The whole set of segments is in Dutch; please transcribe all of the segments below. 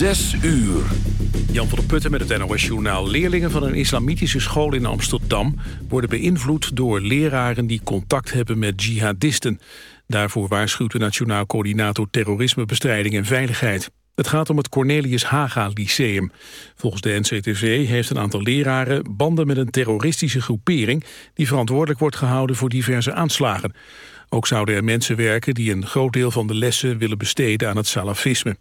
Zes uur. Jan van der Putten met het NOS-journaal. Leerlingen van een islamitische school in Amsterdam... worden beïnvloed door leraren die contact hebben met jihadisten. Daarvoor waarschuwt de Nationaal Coördinator Terrorismebestrijding en Veiligheid. Het gaat om het Cornelius Haga Lyceum. Volgens de NCTV heeft een aantal leraren banden met een terroristische groepering... die verantwoordelijk wordt gehouden voor diverse aanslagen. Ook zouden er mensen werken die een groot deel van de lessen willen besteden aan het salafisme.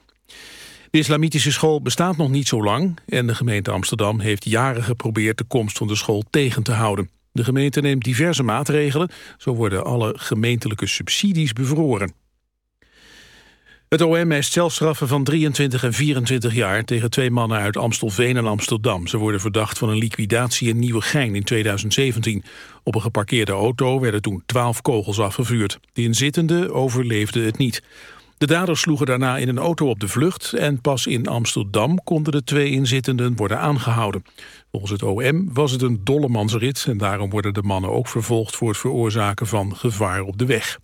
De islamitische school bestaat nog niet zo lang... en de gemeente Amsterdam heeft jaren geprobeerd de komst van de school tegen te houden. De gemeente neemt diverse maatregelen, zo worden alle gemeentelijke subsidies bevroren. Het OM eist zelfstraffen van 23 en 24 jaar tegen twee mannen uit Amstelveen en Amsterdam. Ze worden verdacht van een liquidatie in Nieuwegein in 2017. Op een geparkeerde auto werden toen 12 kogels afgevuurd. De inzittende overleefde het niet. De daders sloegen daarna in een auto op de vlucht... en pas in Amsterdam konden de twee inzittenden worden aangehouden. Volgens het OM was het een dollemansrit... en daarom worden de mannen ook vervolgd voor het veroorzaken van gevaar op de weg.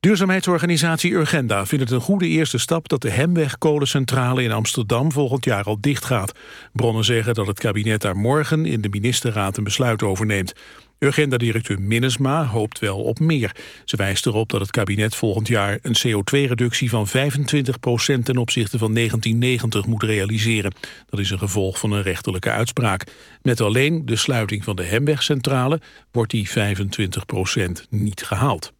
Duurzaamheidsorganisatie Urgenda vindt het een goede eerste stap dat de Hemweg-kolencentrale in Amsterdam volgend jaar al dicht gaat. Bronnen zeggen dat het kabinet daar morgen in de ministerraad een besluit over neemt. Urgenda-directeur Minnesma hoopt wel op meer. Ze wijst erop dat het kabinet volgend jaar een CO2-reductie van 25% ten opzichte van 1990 moet realiseren. Dat is een gevolg van een rechterlijke uitspraak. Met alleen de sluiting van de Hemwegcentrale wordt die 25% niet gehaald.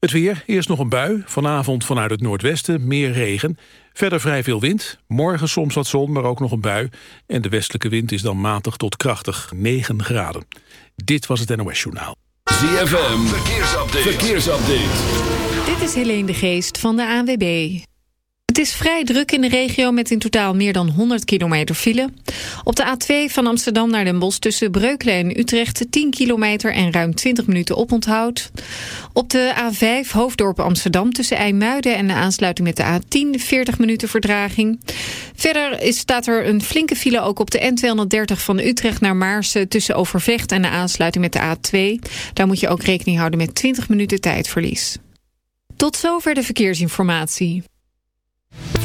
Het weer, eerst nog een bui. Vanavond vanuit het noordwesten meer regen. Verder vrij veel wind. Morgen soms wat zon, maar ook nog een bui. En de westelijke wind is dan matig tot krachtig 9 graden. Dit was het NOS Journaal. ZFM, verkeersupdate. verkeersupdate. Dit is Helene de Geest van de ANWB. Het is vrij druk in de regio met in totaal meer dan 100 kilometer file. Op de A2 van Amsterdam naar Den Bosch tussen Breukelen en Utrecht 10 kilometer en ruim 20 minuten oponthoud. Op de A5 Hoofddorp Amsterdam tussen IJmuiden en de aansluiting met de A10 40 minuten verdraging. Verder is, staat er een flinke file ook op de N230 van Utrecht naar Maarsen tussen Overvecht en de aansluiting met de A2. Daar moet je ook rekening houden met 20 minuten tijdverlies. Tot zover de verkeersinformatie.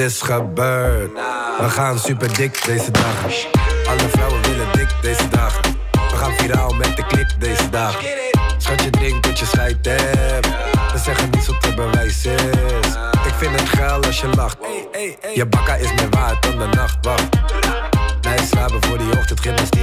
Is gebeurd. We gaan super dik deze dagen. Alle vrouwen willen dik deze dagen. We gaan viraal met de klik deze dagen. Schat je drinkt tot je scheid hebt. We zeggen niets wat te bewijs is. Ik vind het geil als je lacht. Je bakka is meer waard dan de nacht. Wacht. Nee, slapen voor die ochtend, gymnastiek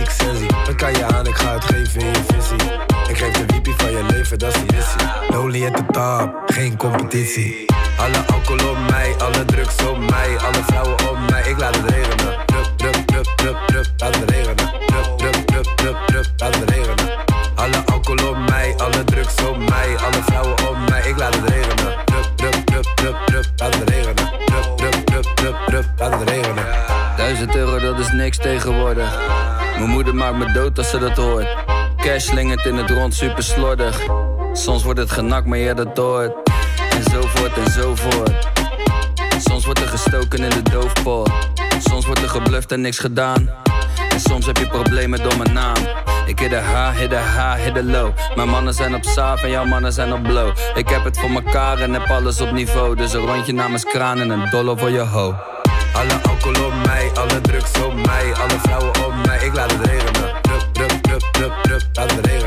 Lonely at the top, geen competitie. Alle alcohol op mij, alle drugs op mij, alle vrouwen op mij. Ik laat het regenen. Drup, drup, drup, drup, drup, laat het regenen. Drup, drup, drup, drup, drup, laat het regenen. Alle alcohol op mij, alle drugs op mij, alle vrouwen op mij. Ik laat het regenen. Drup, drup, drup, drup, drup, laat het regenen. Drup, drup, drup, drup, drup, laat het regenen. Duizend euro, dat is niks tegenwoordig. Mijn moeder maakt me dood als ze dat hoort. Cash slingert in het rond, super slordig. Soms wordt het genakt, maar ja, dat. En zo voort en zo voort. Soms wordt er gestoken in de doofpot. Soms wordt er gebluft en niks gedaan. En soms heb je problemen door mijn naam. Ik hit de H, hit de H, de low. Mijn mannen zijn op saaf en jouw mannen zijn op blow. Ik heb het voor mekaar en heb alles op niveau. Dus een rondje namens kraan en een dollar voor je ho. Alle alcohol op mij, alle drugs op mij, alle vrouwen op mij. Ik laat het regenen. Drup, drup, drup, drup, drup, laat het regenen.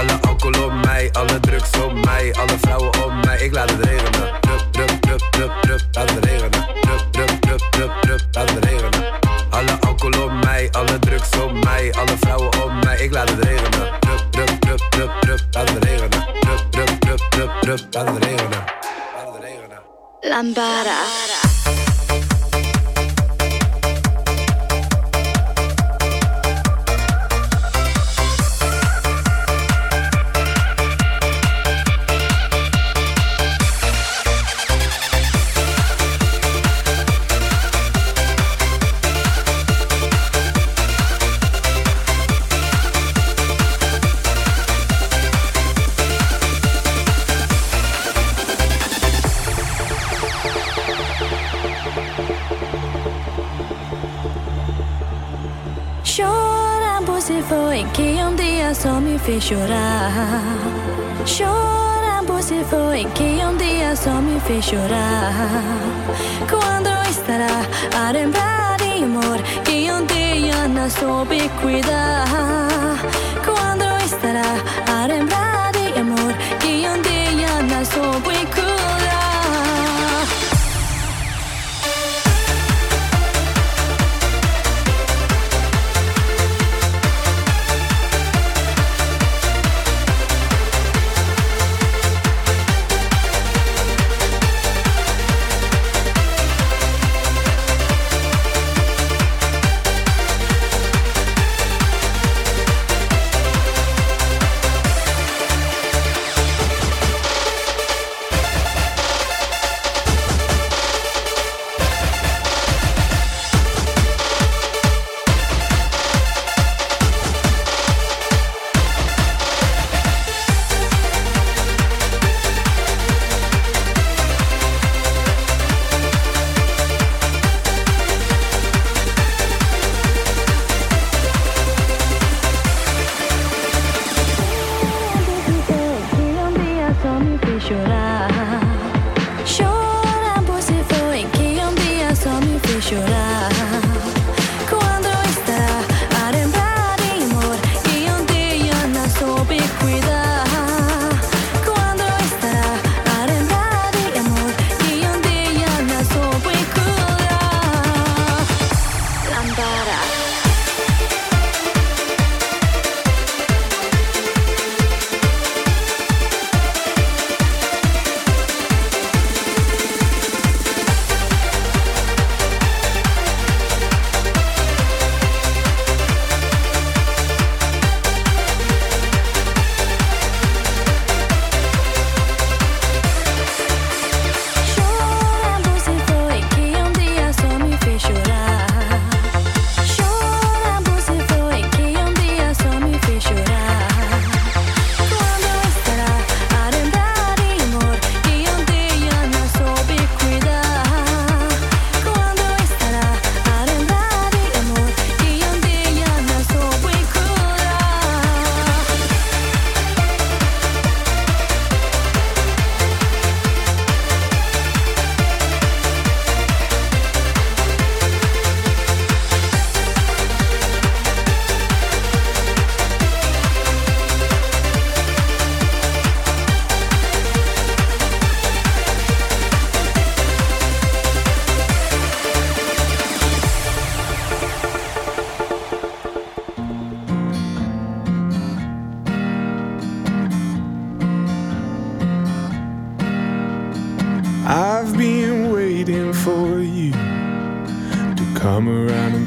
Alle alcohol op mij, alle drugs op mij, alle vrouwen op mij. Ik laat het regenen. Drup, drup, drup, drup, drup, laat het regenen. Drup, drup, drup, drup, drup, laat het regenen. Alle alcohol op mij, alle drugs op mij, alle vrouwen op mij. Ik laat het regenen. Drup, drup, drup, drup, drup, laat het regenen. Drup, drup, drup, drup, drup, laat het regenen. Lambada. Fez chorar. Chora, você foi, que um dia só me fez chorar. Quando estará a lembrar de amor que um dia não soube cuidar?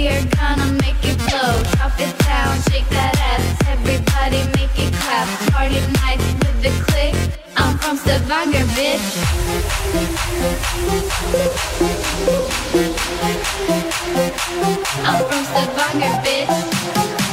here, gonna make it blow. Drop it down, shake that ass. Everybody make it clap. Party night with the click. I'm from Stavanger, bitch. I'm from Stavanger, bitch.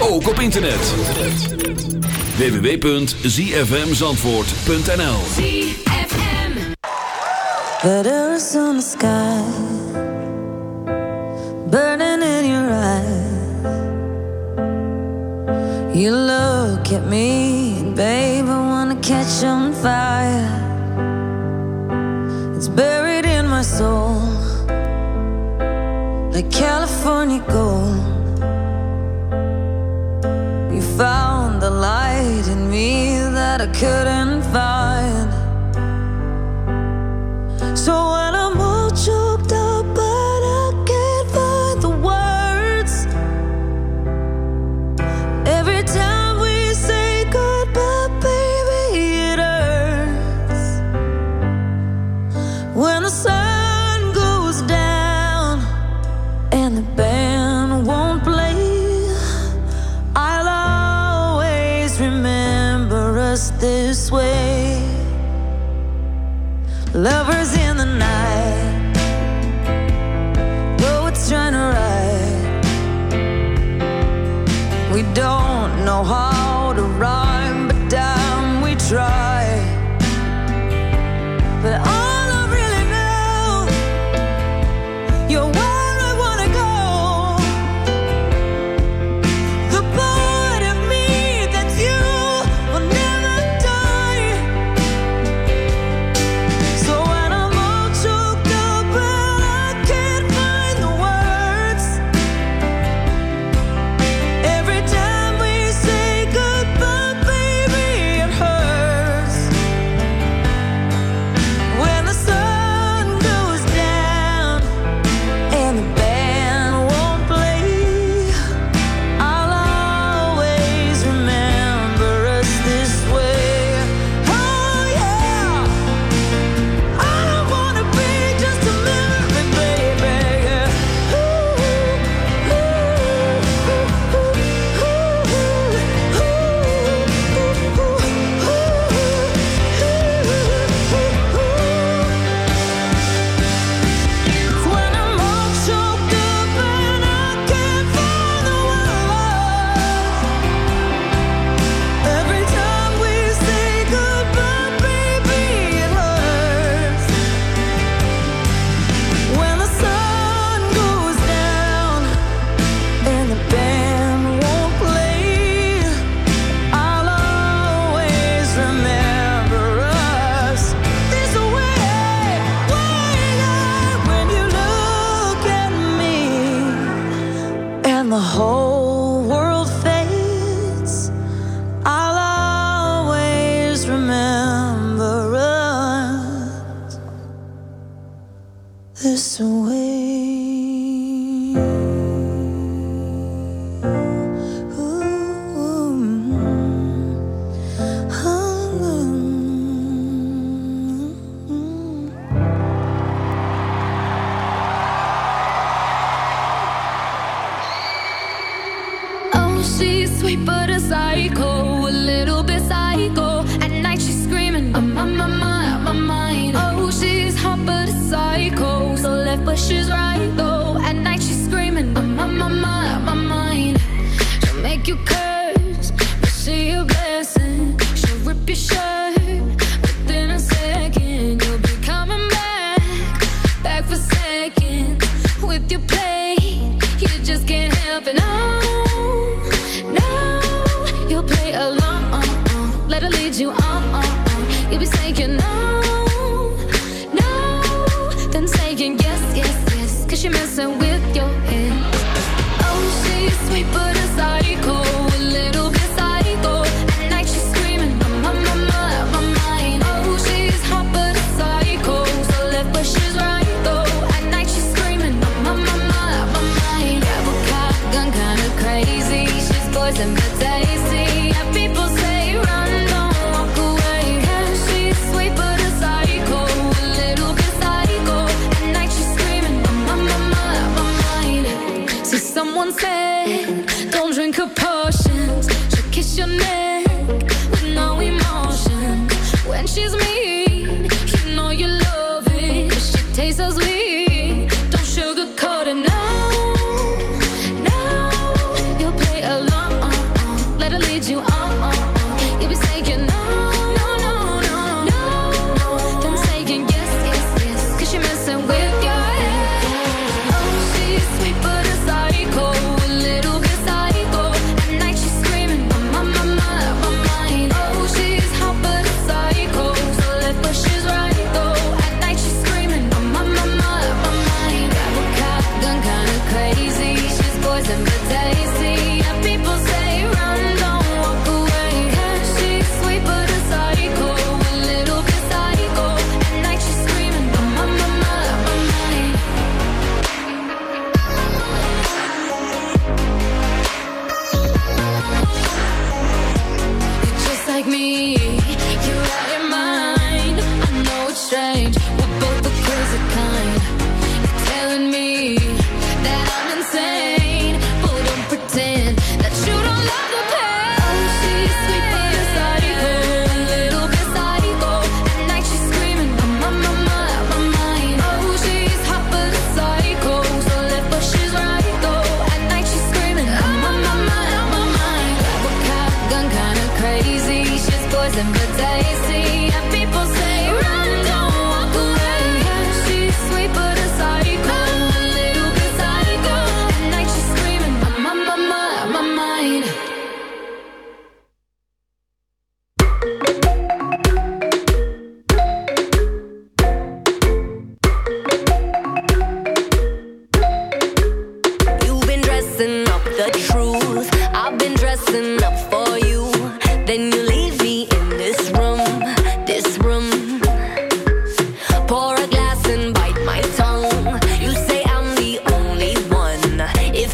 Ook op internet. www.zfmzandvoort.nl Letters on the sky. Burning in your eyes. You look at me Babe, I wanna catch on fire. It's buried in my soul Like California gold. couldn't fall. but I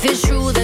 If it's true, then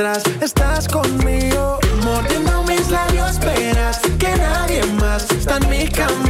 Estás conmigo, mordiendo mis labios, esperas que nadie más está en mi camino.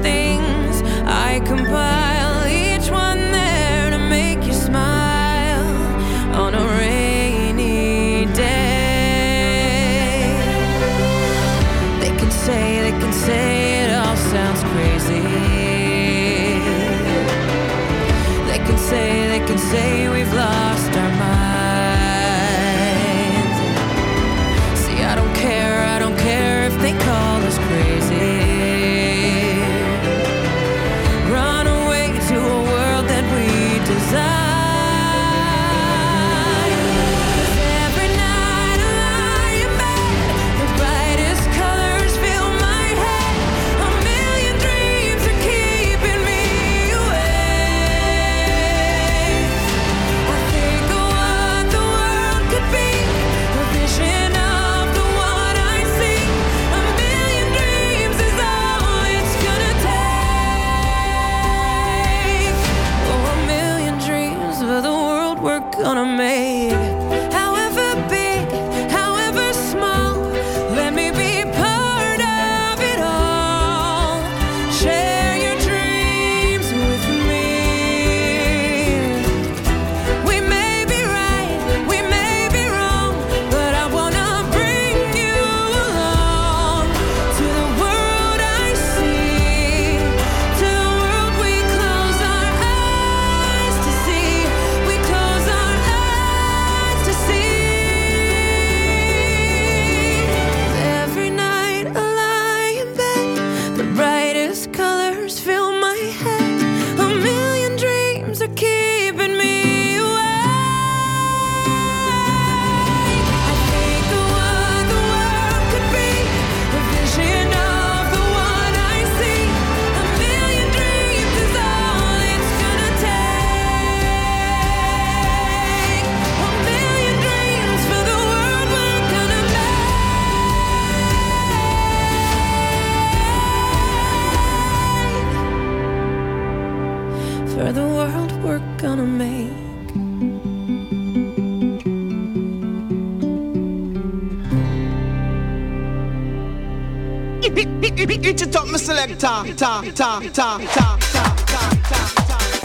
It's it top, my selector. Ta ta ta ta ta ta ta ta.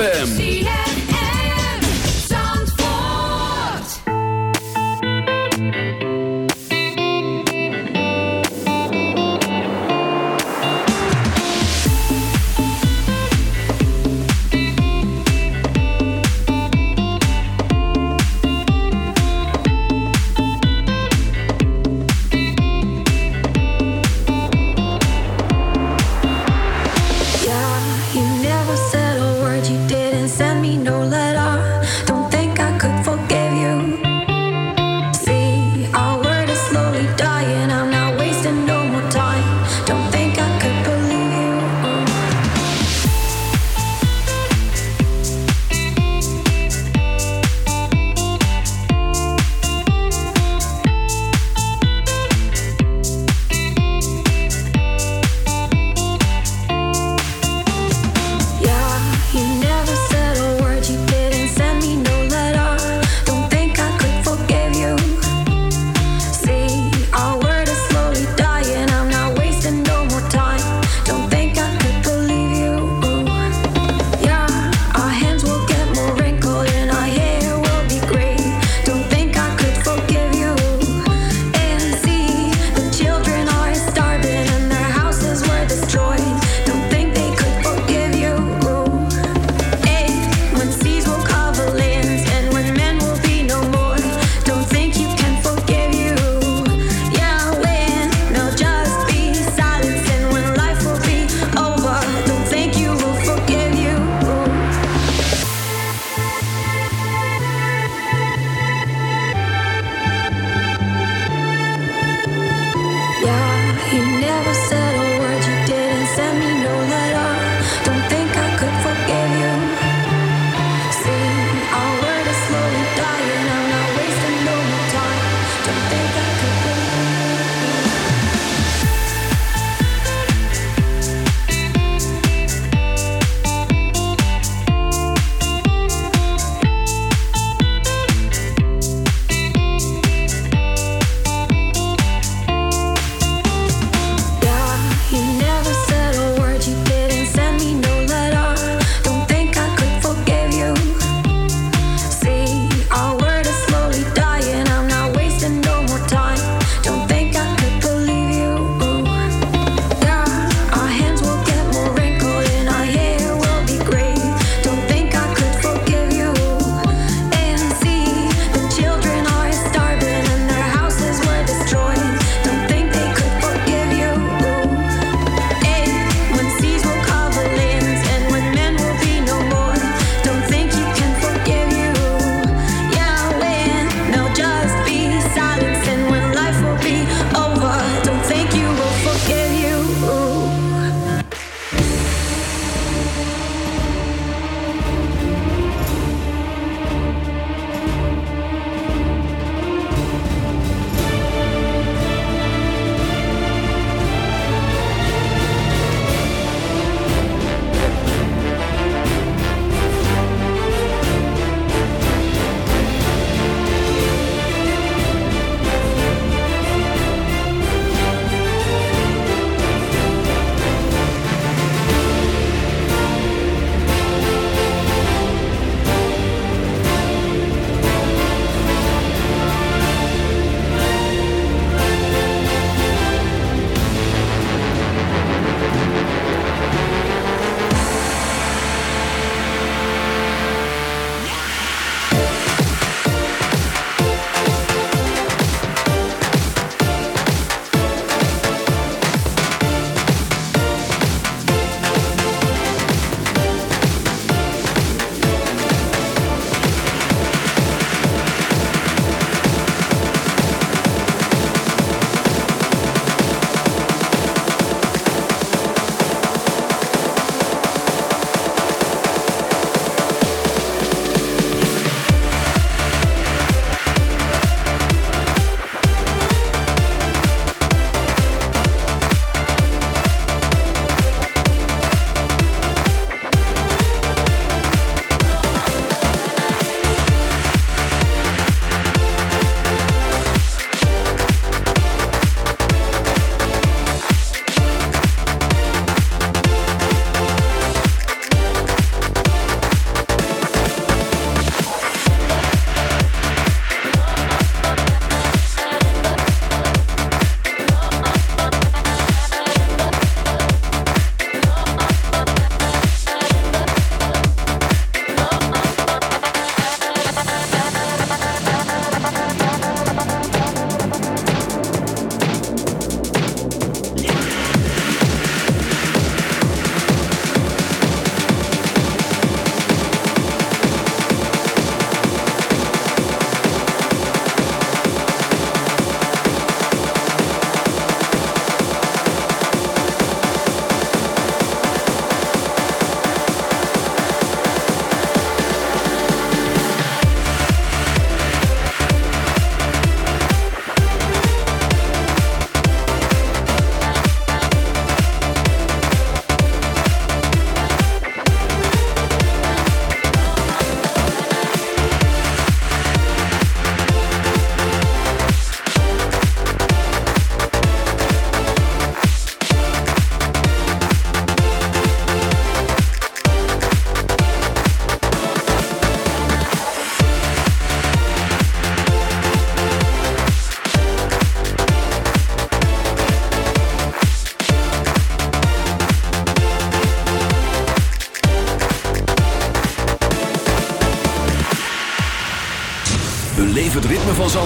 ZFM.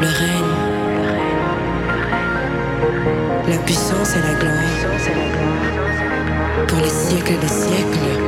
le règne, la puissance et la gloire pour les siècles des siècles.